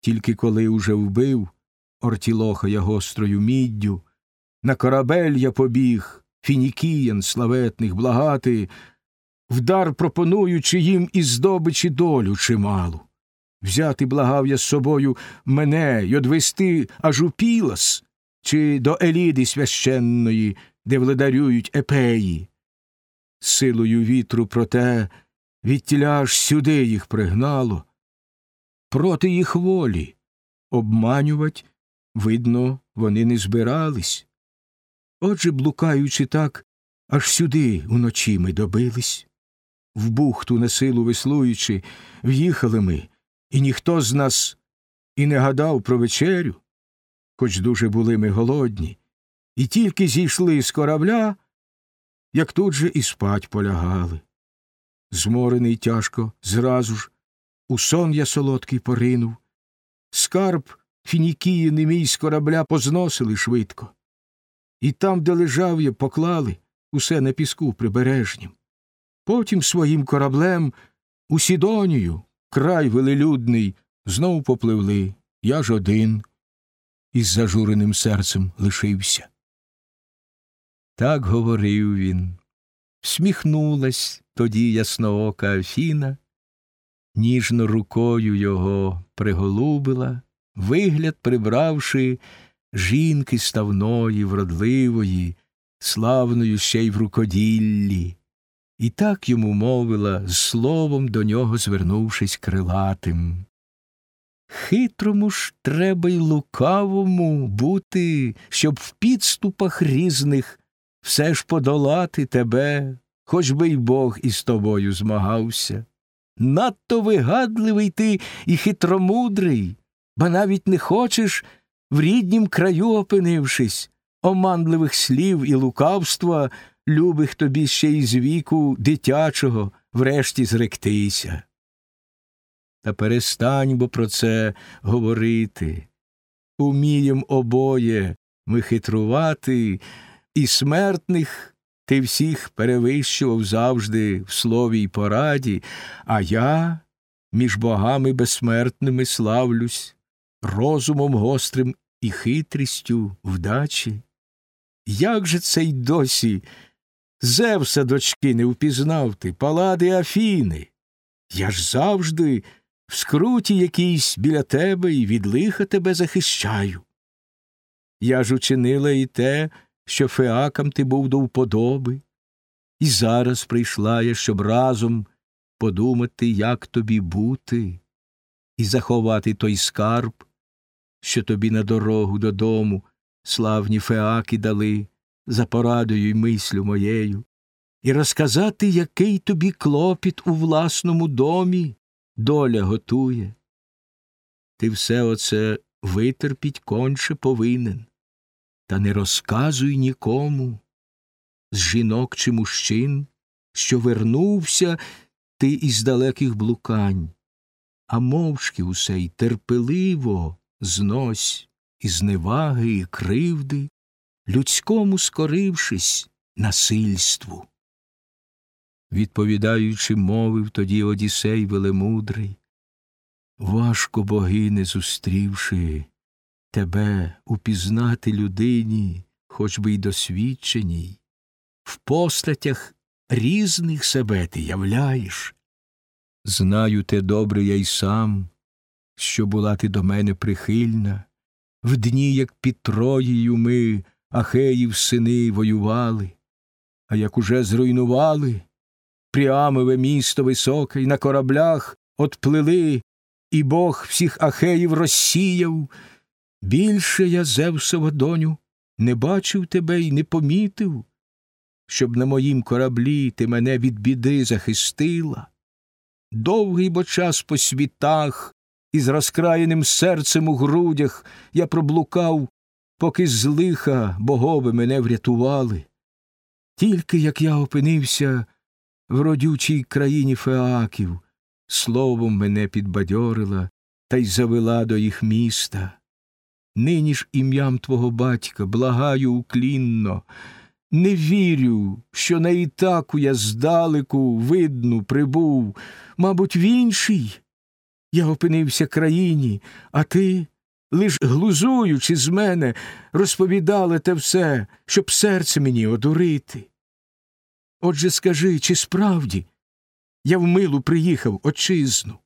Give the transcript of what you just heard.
Тільки коли уже вбив Ортілоха я гострою міддю, на корабель я побіг, фінікіян славетних благати, вдар пропонуючи їм із здобичі долю чималу. Взяти благав я з собою мене й одвести аж у Пілас, чи до Еліди священної, де владарюють епеї. Силою вітру, проте, відтіля аж сюди їх пригнало. Проти їх волі обманювать, видно, вони не збирались. Отже, блукаючи так, аж сюди уночі ми добились. В бухту на силу веслуючи, в'їхали ми, і ніхто з нас і не гадав про вечерю, хоч дуже були ми голодні, і тільки зійшли з корабля, як тут же і спать полягали. Зморений тяжко, зразу ж, у сон я солодкий поринув, скарб фінікії немій з корабля позносили швидко. І там, де лежав я, поклали усе на піску прибережнім. Потім своїм кораблем у Сідонію, край велелюдний, знов попливли, я ж один, із зажуреним серцем лишився. Так говорив він. Всміхнулась тоді ясноока Афіна, ніжно рукою його приголубила, вигляд прибравши жінки ставної, вродливої, славною ще й в рукоділлі, і так йому мовила, з словом до нього звернувшись крилатим. Хитрому ж треба й лукавому бути, щоб в підступах різних все ж подолати тебе, хоч би й Бог із тобою змагався. Надто вигадливий ти і хитромудрий, ба навіть не хочеш, в ріднім краю опинившись, оманливих слів і лукавства, любих тобі ще й з віку дитячого, врешті зректися. Та перестань бо про це говорити. Умієм обоє ми хитрувати, і смертних ти всіх перевищував завжди в слові й пораді, а я між богами безсмертними славлюсь, розумом гострим і хитрістю вдачі. Як же це й досі Зевса дочки не впізнав ти, палади Афіни? Я ж завжди в скруті якійсь біля тебе і від лиха тебе захищаю. Я ж учинила і те, що феакам ти був до вподоби, і зараз прийшла я, щоб разом подумати, як тобі бути, і заховати той скарб, що тобі на дорогу додому славні феаки дали за порадою й мислю моєю, і розказати, який тобі клопіт у власному домі доля готує. Ти все оце витерпіть конче повинен, та не розказуй нікому з жінок чи мужчин, що вернувся ти із далеких блукань, а мовчки усе й терпеливо знось із неваги і кривди, людському скорившись насильству. Відповідаючи, мовив тоді Одісей велемудрий, важко богине зустрівши, тебе упізнати людині, хоч би й досвідченій, в постатях різних себе ти являєш. Знаю те добре я й сам, що була ти до мене прихильна, в дні, як під Троєю ми, Ахеїв сини, воювали, а як уже зруйнували, Пріамове місто високе, й на кораблях отплили, і Бог всіх Ахеїв розсіяв. Більше я, Зевсова доню, не бачив тебе й не помітив, щоб на моїм кораблі ти мене від біди захистила. Довгий бо час по світах, із розкраєним серцем у грудях я проблукав, поки з лиха богови мене врятували. Тільки як я опинився в родючій країні феаків, словом мене підбадьорила та й завела до їх міста. Нині ж ім'ям твого батька благаю уклінно, не вірю, що на Ітаку я здалеку видну прибув, мабуть, в інший Я опинився країні, а ти, лиш глузуючи з мене, розповідала те все, щоб серце мені одурити. Отже, скажи, чи справді я в милу приїхав отчизну?